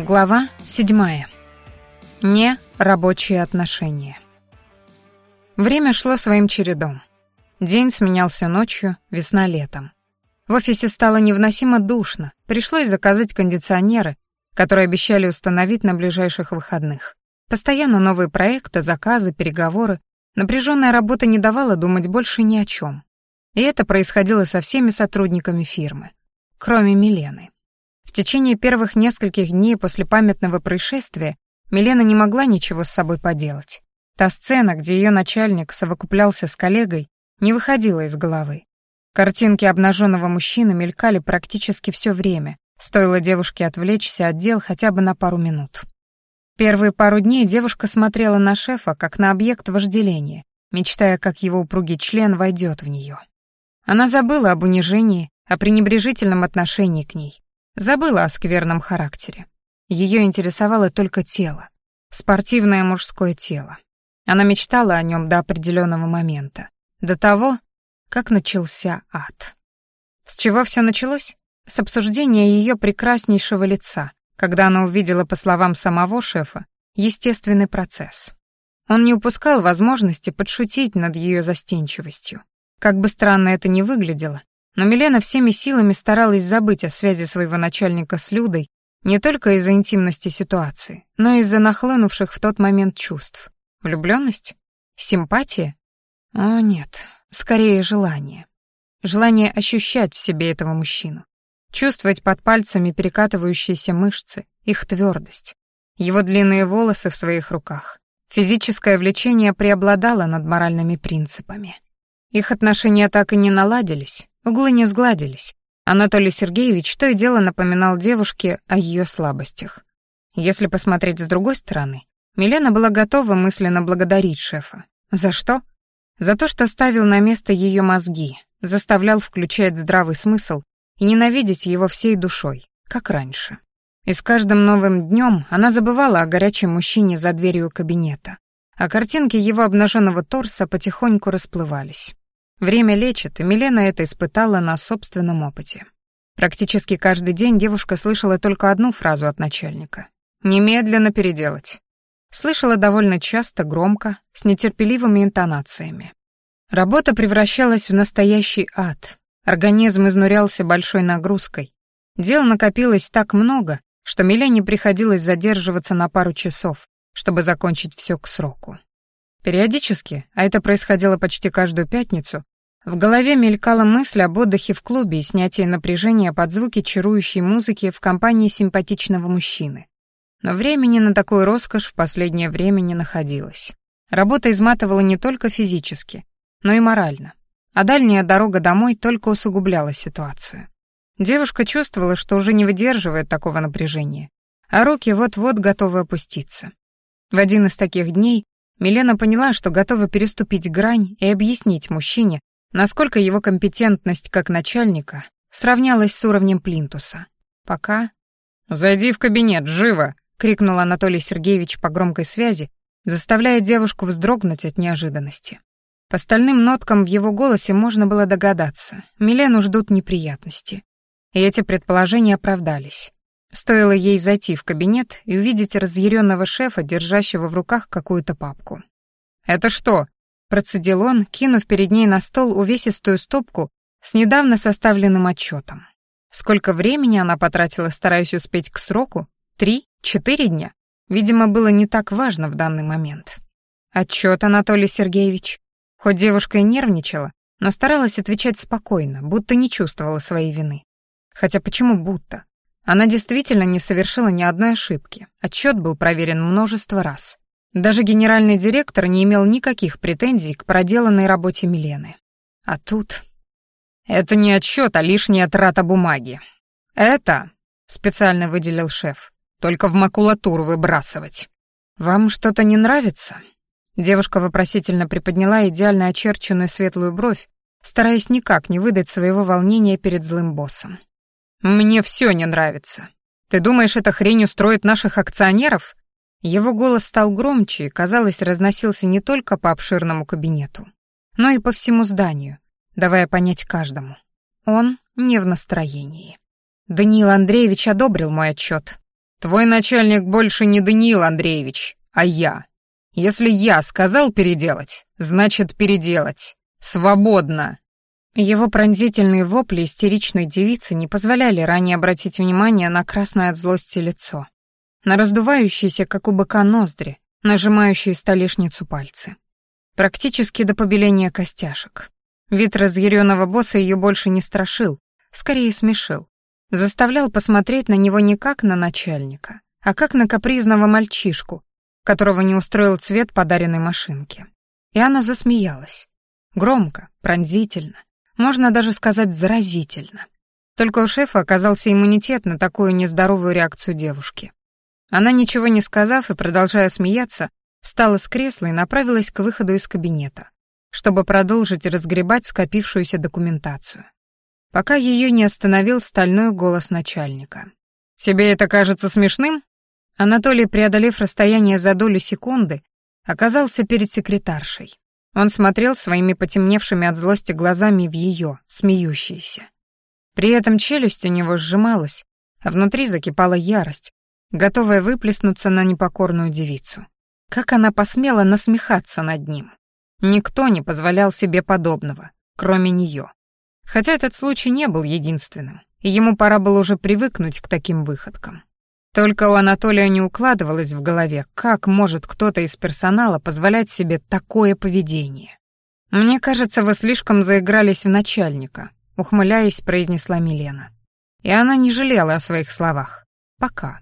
Глава седьмая. Не рабочие отношения. Время шло своим чередом. День сменялся ночью, весна летом. В офисе стало невыносимо душно, пришлось заказать кондиционеры, которые обещали установить на ближайших выходных. Постоянно новые проекты, заказы, переговоры. Напряженная работа не давала думать больше ни о чем. И это происходило со всеми сотрудниками фирмы, кроме Милены. В течение первых нескольких дней после памятного происшествия Милена не могла ничего с собой поделать. Та сцена, где ее начальник совокуплялся с коллегой, не выходила из головы. Картинки обнаженного мужчины мелькали практически все время, стоило девушке отвлечься от дел хотя бы на пару минут. Первые пару дней девушка смотрела на шефа как на объект вожделения, мечтая, как его упругий член войдет в нее. Она забыла об унижении, о пренебрежительном отношении к ней. Забыла о скверном характере. Ее интересовало только тело. Спортивное мужское тело. Она мечтала о нем до определенного момента. До того, как начался ад. С чего все началось? С обсуждения ее прекраснейшего лица, когда она увидела, по словам самого шефа, естественный процесс. Он не упускал возможности подшутить над ее застенчивостью. Как бы странно это ни выглядело, но Милена всеми силами старалась забыть о связи своего начальника с Людой не только из-за интимности ситуации, но и из-за нахлынувших в тот момент чувств. Влюблённость? Симпатия? О, нет, скорее желание. Желание ощущать в себе этого мужчину. Чувствовать под пальцами перекатывающиеся мышцы, их твёрдость, его длинные волосы в своих руках. Физическое влечение преобладало над моральными принципами. Их отношения так и не наладились, Углы не сгладились. Анатолий Сергеевич то и дело напоминал девушке о ее слабостях. Если посмотреть с другой стороны, Милена была готова мысленно благодарить шефа. За что? За то, что ставил на место ее мозги, заставлял включать здравый смысл и ненавидеть его всей душой, как раньше. И с каждым новым днем она забывала о горячем мужчине за дверью кабинета, а картинки его обнаженного торса потихоньку расплывались. Время лечит, и Милена это испытала на собственном опыте. Практически каждый день девушка слышала только одну фразу от начальника. «Немедленно переделать». Слышала довольно часто, громко, с нетерпеливыми интонациями. Работа превращалась в настоящий ад. Организм изнурялся большой нагрузкой. Дел накопилось так много, что Милене приходилось задерживаться на пару часов, чтобы закончить все к сроку. Периодически, а это происходило почти каждую пятницу, в голове мелькала мысль об отдыхе в клубе и снятии напряжения под звуки чарующей музыки в компании симпатичного мужчины. Но времени на такую роскошь в последнее время не находилось. Работа изматывала не только физически, но и морально. А дальняя дорога домой только усугубляла ситуацию. Девушка чувствовала, что уже не выдерживает такого напряжения, а руки вот-вот готовы опуститься. В один из таких дней Милена поняла, что готова переступить грань и объяснить мужчине, насколько его компетентность как начальника сравнялась с уровнем плинтуса. Пока... «Зайди в кабинет, живо!» — крикнул Анатолий Сергеевич по громкой связи, заставляя девушку вздрогнуть от неожиданности. По стальным ноткам в его голосе можно было догадаться, Милену ждут неприятности. И эти предположения оправдались. Стоило ей зайти в кабинет и увидеть разъяренного шефа, держащего в руках какую-то папку. «Это что?» Процедил он, кинув перед ней на стол увесистую стопку с недавно составленным отчетом. Сколько времени она потратила, стараясь успеть к сроку? Три? Четыре дня? Видимо, было не так важно в данный момент. Отчет, Анатолий Сергеевич. Хоть девушка и нервничала, но старалась отвечать спокойно, будто не чувствовала своей вины. Хотя почему будто? Она действительно не совершила ни одной ошибки. Отчет был проверен множество раз. Даже генеральный директор не имел никаких претензий к проделанной работе Милены. А тут... Это не отчет, а лишняя трата бумаги. Это, специально выделил шеф, только в макулатуру выбрасывать. Вам что-то не нравится? Девушка вопросительно приподняла идеально очерченную светлую бровь, стараясь никак не выдать своего волнения перед злым боссом. «Мне все не нравится. Ты думаешь, эта хрень устроит наших акционеров? Его голос стал громче и, казалось, разносился не только по обширному кабинету, но и по всему зданию, давая понять каждому. Он не в настроении. Даниил Андреевич одобрил мой отчет. Твой начальник больше не Даниил Андреевич, а я. Если я сказал переделать, значит переделать. Свободно. Его пронзительные вопли истеричной девицы не позволяли ранее обратить внимание на красное от злости лицо, на раздувающиеся, как у быка, ноздри, нажимающие столешницу пальцы. Практически до побеления костяшек. Вид разъяренного босса ее больше не страшил, скорее смешил. Заставлял посмотреть на него не как на начальника, а как на капризного мальчишку, которого не устроил цвет подаренной машинки. И она засмеялась. Громко, пронзительно, можно даже сказать заразительно. Только у шефа оказался иммунитет на такую нездоровую реакцию девушки. Она, ничего не сказав и продолжая смеяться, встала с кресла и направилась к выходу из кабинета, чтобы продолжить разгребать скопившуюся документацию. Пока ее не остановил стальной голос начальника. «Тебе это кажется смешным?» Анатолий, преодолев расстояние за долю секунды, оказался перед секретаршей. Он смотрел своими потемневшими от злости глазами в ее, смеющиеся. При этом челюсть у него сжималась, а внутри закипала ярость, готовая выплеснуться на непокорную девицу. Как она посмела насмехаться над ним? Никто не позволял себе подобного, кроме нее. Хотя этот случай не был единственным, и ему пора было уже привыкнуть к таким выходкам. Только у Анатолия не укладывалось в голове, как может кто-то из персонала позволять себе такое поведение. «Мне кажется, вы слишком заигрались в начальника», — ухмыляясь, произнесла Милена. И она не жалела о своих словах. Пока.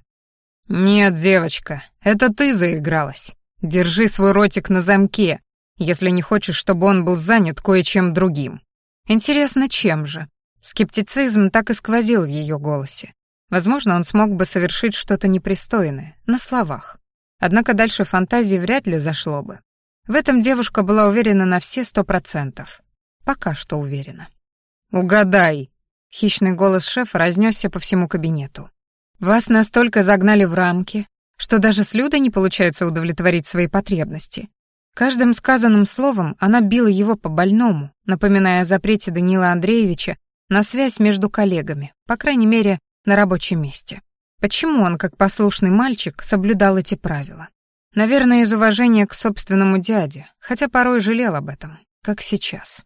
«Нет, девочка, это ты заигралась. Держи свой ротик на замке, если не хочешь, чтобы он был занят кое-чем другим». Интересно, чем же? Скептицизм так и сквозил в ее голосе. Возможно, он смог бы совершить что-то непристойное, на словах. Однако дальше фантазии вряд ли зашло бы. В этом девушка была уверена на все сто процентов. Пока что уверена. «Угадай!» — хищный голос шефа разнесся по всему кабинету. «Вас настолько загнали в рамки, что даже с Людой не получается удовлетворить свои потребности». Каждым сказанным словом она била его по больному, напоминая о запрете Данила Андреевича на связь между коллегами, по крайней мере, на рабочем месте. Почему он, как послушный мальчик, соблюдал эти правила? Наверное, из уважения к собственному дяде, хотя порой жалел об этом, как сейчас.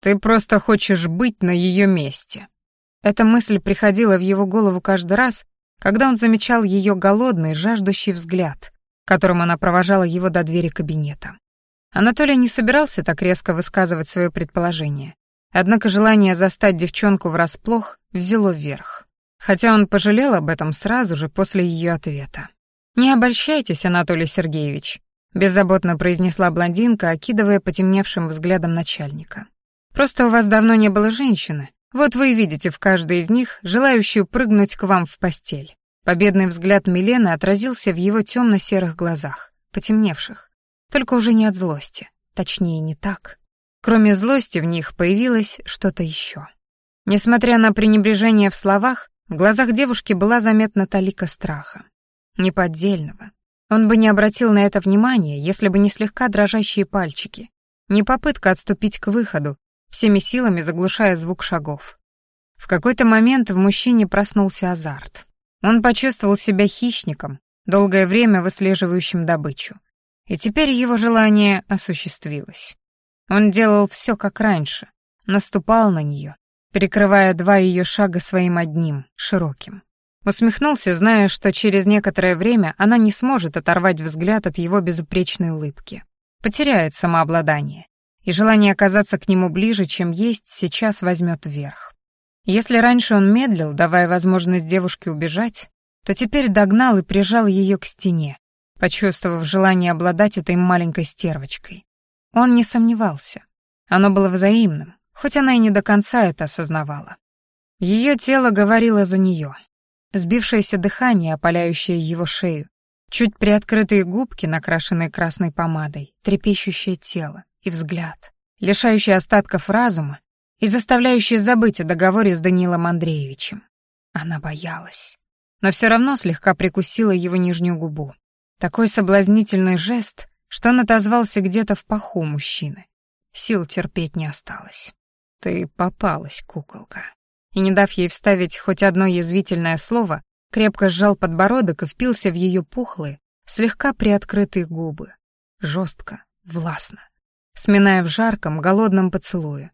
«Ты просто хочешь быть на ее месте». Эта мысль приходила в его голову каждый раз, когда он замечал ее голодный, жаждущий взгляд, которым она провожала его до двери кабинета. Анатолий не собирался так резко высказывать свое предположение, однако желание застать девчонку врасплох взяло вверх хотя он пожалел об этом сразу же после ее ответа. «Не обольщайтесь, Анатолий Сергеевич», — беззаботно произнесла блондинка, окидывая потемневшим взглядом начальника. «Просто у вас давно не было женщины, вот вы видите в каждой из них желающую прыгнуть к вам в постель». Победный взгляд Милены отразился в его темно-серых глазах, потемневших, только уже не от злости, точнее, не так. Кроме злости в них появилось что-то еще. Несмотря на пренебрежение в словах, в глазах девушки была заметна талика страха. Неподдельного. Он бы не обратил на это внимания, если бы не слегка дрожащие пальчики, не попытка отступить к выходу, всеми силами заглушая звук шагов. В какой-то момент в мужчине проснулся азарт. Он почувствовал себя хищником, долгое время выслеживающим добычу. И теперь его желание осуществилось. Он делал все как раньше, наступал на нее, перекрывая два ее шага своим одним, широким. Усмехнулся, зная, что через некоторое время она не сможет оторвать взгляд от его безупречной улыбки. Потеряет самообладание, и желание оказаться к нему ближе, чем есть, сейчас возьмет вверх. Если раньше он медлил, давая возможность девушке убежать, то теперь догнал и прижал ее к стене, почувствовав желание обладать этой маленькой стервочкой. Он не сомневался. Оно было взаимным, хоть она и не до конца это осознавала. Ее тело говорило за нее. Сбившееся дыхание, опаляющее его шею, чуть приоткрытые губки, накрашенные красной помадой, трепещущее тело и взгляд, лишающий остатков разума и заставляющий забыть о договоре с Данилом Андреевичем. Она боялась, но все равно слегка прикусила его нижнюю губу. Такой соблазнительный жест, что он отозвался где-то в паху мужчины. Сил терпеть не осталось. Ты попалась, куколка. И не дав ей вставить хоть одно язвительное слово, крепко сжал подбородок и впился в ее пухлые, слегка приоткрытые губы. Жестко, властно, сминая в жарком, голодном поцелуе.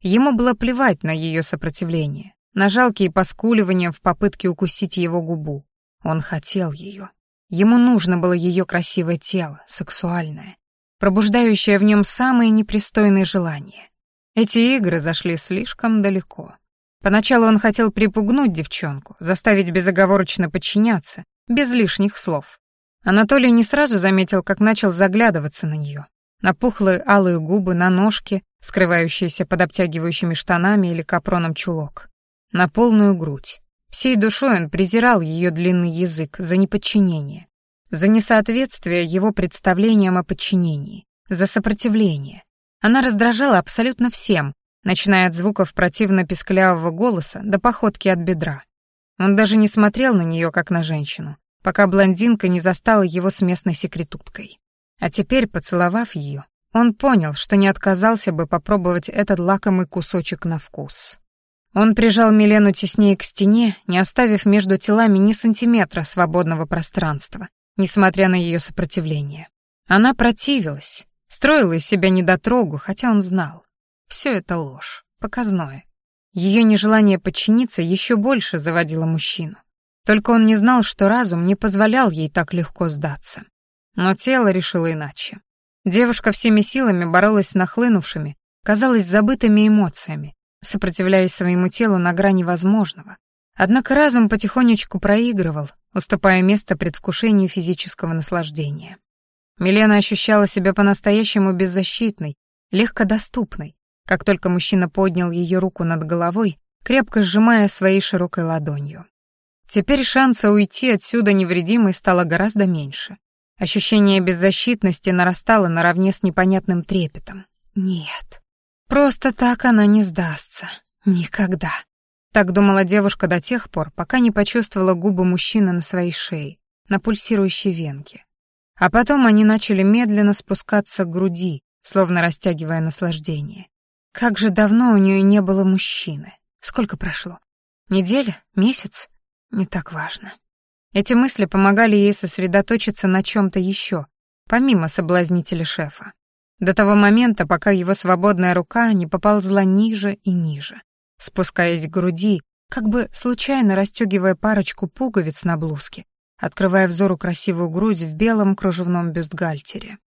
Ему было плевать на ее сопротивление, на жалкие поскуливания в попытке укусить его губу. Он хотел ее. Ему нужно было ее красивое тело, сексуальное, пробуждающее в нем самые непристойные желания. Эти игры зашли слишком далеко. Поначалу он хотел припугнуть девчонку, заставить безоговорочно подчиняться, без лишних слов. Анатолий не сразу заметил, как начал заглядываться на нее. На пухлые алые губы, на ножки, скрывающиеся под обтягивающими штанами или капроном чулок. На полную грудь. Всей душой он презирал ее длинный язык за неподчинение, за несоответствие его представлениям о подчинении, за сопротивление. Она раздражала абсолютно всем, начиная от звуков противно-писклявого голоса до походки от бедра. Он даже не смотрел на нее как на женщину, пока блондинка не застала его с местной секретуткой. А теперь, поцеловав ее, он понял, что не отказался бы попробовать этот лакомый кусочек на вкус. Он прижал Милену теснее к стене, не оставив между телами ни сантиметра свободного пространства, несмотря на ее сопротивление. Она противилась, строила из себя недотрогу, хотя он знал. Все это ложь, показное. Ее нежелание подчиниться еще больше заводило мужчину. Только он не знал, что разум не позволял ей так легко сдаться. Но тело решило иначе. Девушка всеми силами боролась с нахлынувшими, казалось, забытыми эмоциями, сопротивляясь своему телу на грани возможного. Однако разум потихонечку проигрывал, уступая место предвкушению физического наслаждения. Милена ощущала себя по-настоящему беззащитной, легкодоступной, как только мужчина поднял ее руку над головой, крепко сжимая своей широкой ладонью. Теперь шанса уйти отсюда невредимой стало гораздо меньше. Ощущение беззащитности нарастало наравне с непонятным трепетом. Нет, просто так она не сдастся. Никогда. Так думала девушка до тех пор, пока не почувствовала губы мужчины на своей шее, на пульсирующей венке. А потом они начали медленно спускаться к груди, словно растягивая наслаждение. Как же давно у нее не было мужчины. Сколько прошло? Неделя? Месяц? Не так важно. Эти мысли помогали ей сосредоточиться на чем-то еще, помимо соблазнителя шефа. До того момента, пока его свободная рука не поползла ниже и ниже, спускаясь к груди, как бы случайно расстегивая парочку пуговиц на блузке, открывая взору красивую грудь в белом кружевном бюстгальтере.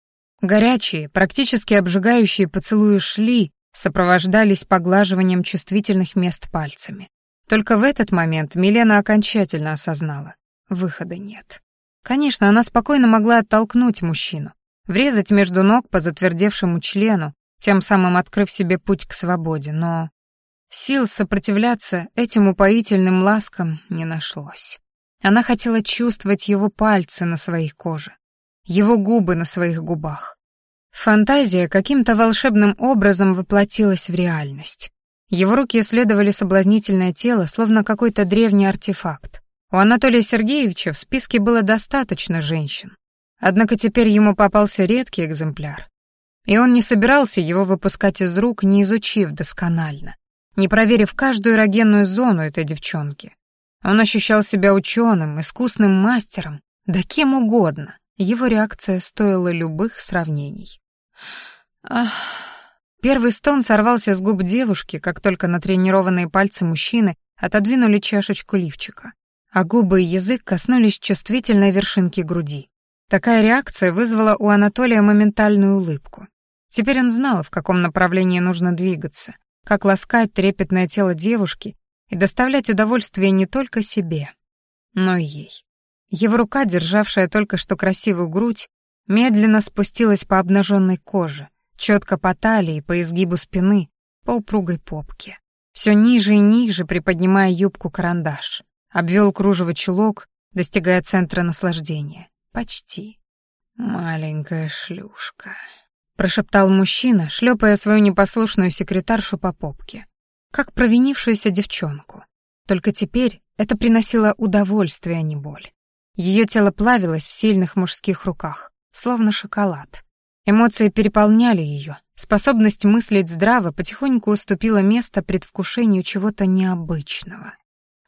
Горячие, практически обжигающие поцелуи шли, сопровождались поглаживанием чувствительных мест пальцами. Только в этот момент Милена окончательно осознала. Выхода нет. Конечно, она спокойно могла оттолкнуть мужчину, врезать между ног по затвердевшему члену, тем самым открыв себе путь к свободе, но сил сопротивляться этим упоительным ласкам не нашлось. Она хотела чувствовать его пальцы на своей коже, его губы на своих губах. Фантазия каким-то волшебным образом воплотилась в реальность. Его руки исследовали соблазнительное тело, словно какой-то древний артефакт. У Анатолия Сергеевича в списке было достаточно женщин. Однако теперь ему попался редкий экземпляр. И он не собирался его выпускать из рук, не изучив досконально, не проверив каждую эрогенную зону этой девчонки. Он ощущал себя ученым, искусным мастером, да кем угодно. Его реакция стоила любых сравнений. Ах... Первый стон сорвался с губ девушки, как только натренированные пальцы мужчины отодвинули чашечку лифчика а губы и язык коснулись чувствительной вершинки груди. Такая реакция вызвала у Анатолия моментальную улыбку. Теперь он знал, в каком направлении нужно двигаться, как ласкать трепетное тело девушки и доставлять удовольствие не только себе, но и ей. Его рука, державшая только что красивую грудь, медленно спустилась по обнаженной коже, четко по талии, по изгибу спины, по упругой попке. Все ниже и ниже приподнимая юбку-карандаш. Обвел кружево чулок, достигая центра наслаждения. Почти. «Маленькая шлюшка», — прошептал мужчина, шлепая свою непослушную секретаршу по попке. Как провинившуюся девчонку. Только теперь это приносило удовольствие, а не боль. Ее тело плавилось в сильных мужских руках, словно шоколад. Эмоции переполняли ее. Способность мыслить здраво потихоньку уступила место предвкушению чего-то необычного.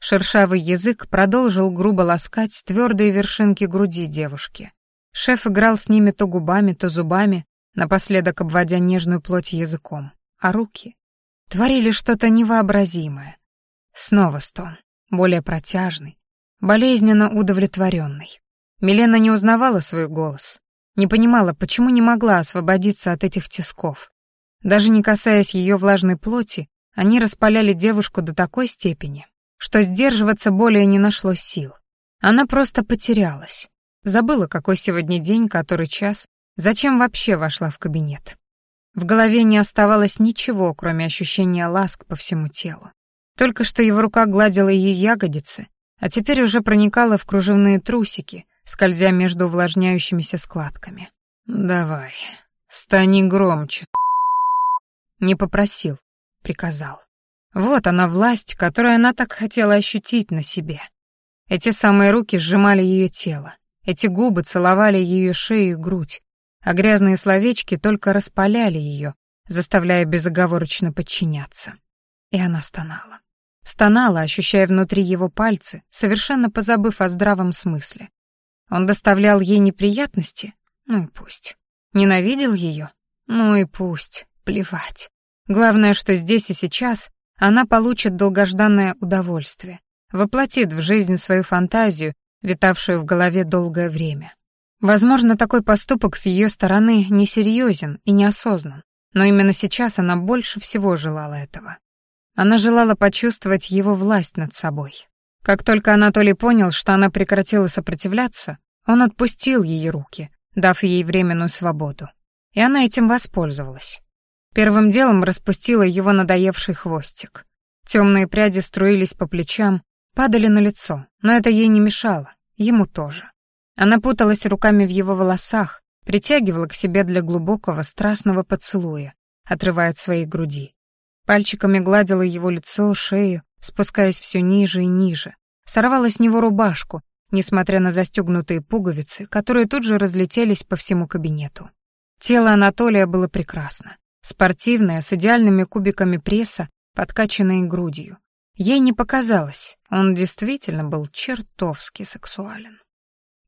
Шершавый язык продолжил грубо ласкать твердые вершинки груди девушки. Шеф играл с ними то губами, то зубами, напоследок обводя нежную плоть языком. А руки творили что-то невообразимое. Снова стон, более протяжный, болезненно удовлетворенный. Милена не узнавала свой голос, не понимала, почему не могла освободиться от этих тисков. Даже не касаясь ее влажной плоти, они распаляли девушку до такой степени, что сдерживаться более не нашлось сил. Она просто потерялась. Забыла, какой сегодня день, который час, зачем вообще вошла в кабинет. В голове не оставалось ничего, кроме ощущения ласк по всему телу. Только что его рука гладила ее ягодицы, а теперь уже проникала в кружевные трусики, скользя между увлажняющимися складками. «Давай, стани громче». Не попросил, приказал. Вот она власть, которую она так хотела ощутить на себе. Эти самые руки сжимали ее тело, эти губы целовали ее шею и грудь, а грязные словечки только распаляли ее, заставляя безоговорочно подчиняться. И она стонала. Стонала, ощущая внутри его пальцы, совершенно позабыв о здравом смысле. Он доставлял ей неприятности? Ну и пусть. Ненавидел ее? Ну и пусть. Плевать. Главное, что здесь и сейчас она получит долгожданное удовольствие, воплотит в жизнь свою фантазию, витавшую в голове долгое время. Возможно, такой поступок с ее стороны несерьезен и неосознан, но именно сейчас она больше всего желала этого. Она желала почувствовать его власть над собой. Как только Анатолий понял, что она прекратила сопротивляться, он отпустил ее руки, дав ей временную свободу. И она этим воспользовалась. Первым делом распустила его надоевший хвостик. Темные пряди струились по плечам, падали на лицо, но это ей не мешало, ему тоже. Она путалась руками в его волосах, притягивала к себе для глубокого страстного поцелуя, отрывая от своей груди. Пальчиками гладила его лицо, шею, спускаясь все ниже и ниже, сорвала с него рубашку, несмотря на застегнутые пуговицы, которые тут же разлетелись по всему кабинету. Тело Анатолия было прекрасно. Спортивная, с идеальными кубиками пресса, подкачанной грудью. Ей не показалось, он действительно был чертовски сексуален.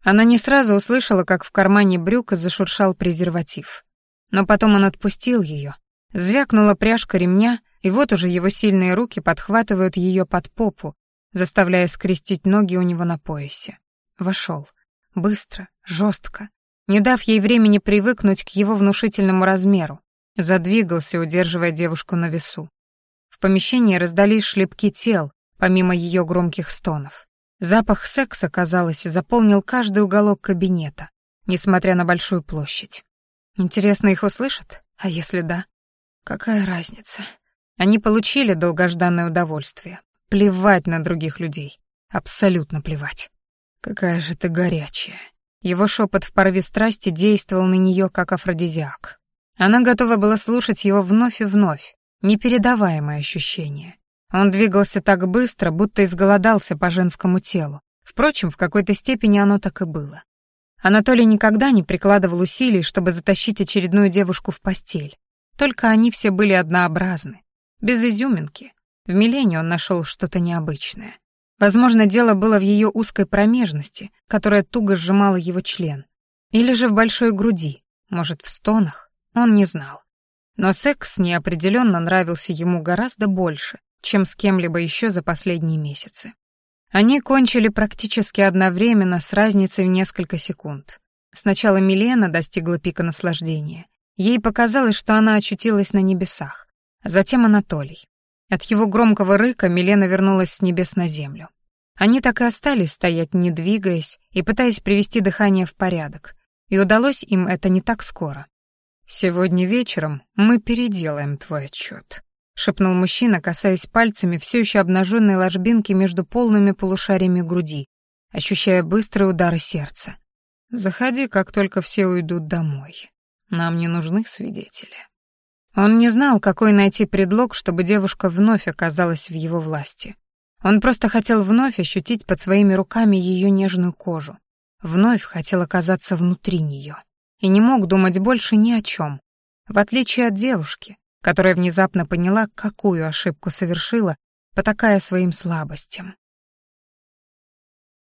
Она не сразу услышала, как в кармане брюка зашуршал презерватив. Но потом он отпустил ее, звякнула пряжка ремня, и вот уже его сильные руки подхватывают ее под попу, заставляя скрестить ноги у него на поясе. Вошел. Быстро, жестко, не дав ей времени привыкнуть к его внушительному размеру, задвигался, удерживая девушку на весу. В помещении раздались шлепки тел, помимо ее громких стонов. Запах секса, казалось, заполнил каждый уголок кабинета, несмотря на большую площадь. Интересно, их услышат? А если да? Какая разница? Они получили долгожданное удовольствие. Плевать на других людей. Абсолютно плевать. Какая же ты горячая. Его шепот в порыве страсти действовал на нее как афродизиак. Она готова была слушать его вновь и вновь, непередаваемое ощущение. Он двигался так быстро, будто изголодался по женскому телу. Впрочем, в какой-то степени оно так и было. Анатолий никогда не прикладывал усилий, чтобы затащить очередную девушку в постель. Только они все были однообразны, без изюминки. В Милене он нашел что-то необычное. Возможно, дело было в ее узкой промежности, которая туго сжимала его член. Или же в большой груди, может, в стонах, он не знал. Но секс неопределенно нравился ему гораздо больше, чем с кем-либо еще за последние месяцы. Они кончили практически одновременно с разницей в несколько секунд. Сначала Милена достигла пика наслаждения. Ей показалось, что она очутилась на небесах. Затем Анатолий. От его громкого рыка Милена вернулась с небес на землю. Они так и остались стоять, не двигаясь и пытаясь привести дыхание в порядок. И удалось им это не так скоро. «Сегодня вечером мы переделаем твой отчет», — шепнул мужчина, касаясь пальцами все еще обнаженной ложбинки между полными полушариями груди, ощущая быстрые удары сердца. «Заходи, как только все уйдут домой. Нам не нужны свидетели». Он не знал, какой найти предлог, чтобы девушка вновь оказалась в его власти. Он просто хотел вновь ощутить под своими руками ее нежную кожу. Вновь хотел оказаться внутри нее. И не мог думать больше ни о чем. В отличие от девушки, которая внезапно поняла, какую ошибку совершила, потакая своим слабостям.